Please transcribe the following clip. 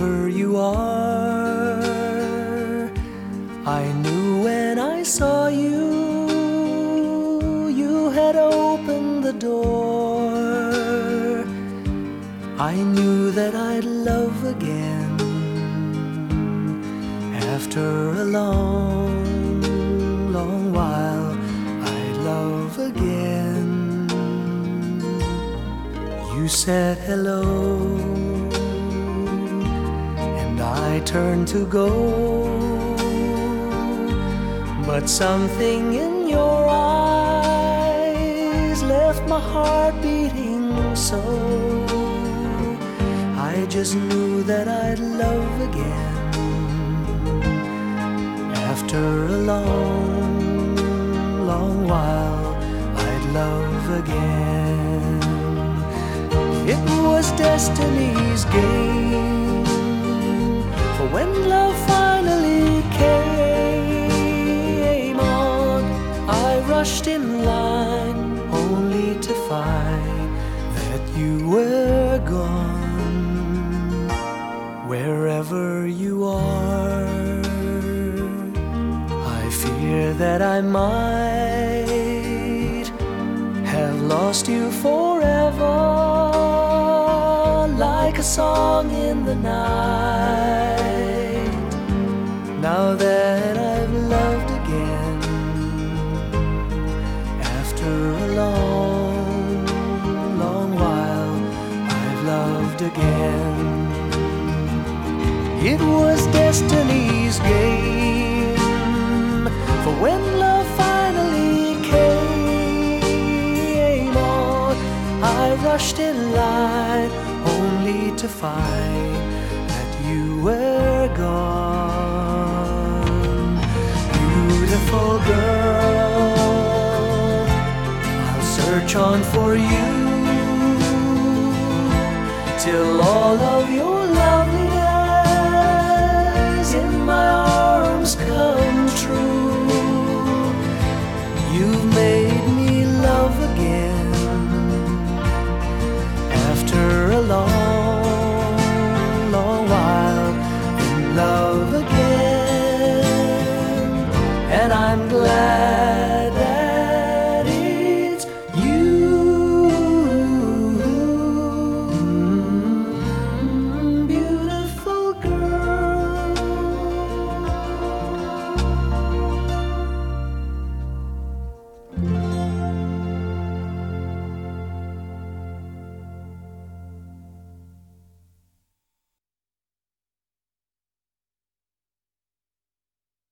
wherever you are. I knew when I saw you, you had opened the door. I knew that I'd love again after a long, long while. I'd love again. You said hello I to go. But something in your eyes left my heart beating so. I just knew that I'd love again after a long, long while. I'd love again. It was destiny's game. Rushed in line only to find that you were gone. Wherever you are, I fear that I might have lost you forever, like a song in the night. Again. It was destiny's game, for when love finally came on, I rushed in line only to find that you were gone. Beautiful girl, I'll search on for you till all of your loveliness in my arms come true. You've made me love again after a long, long while love again, and I'm glad.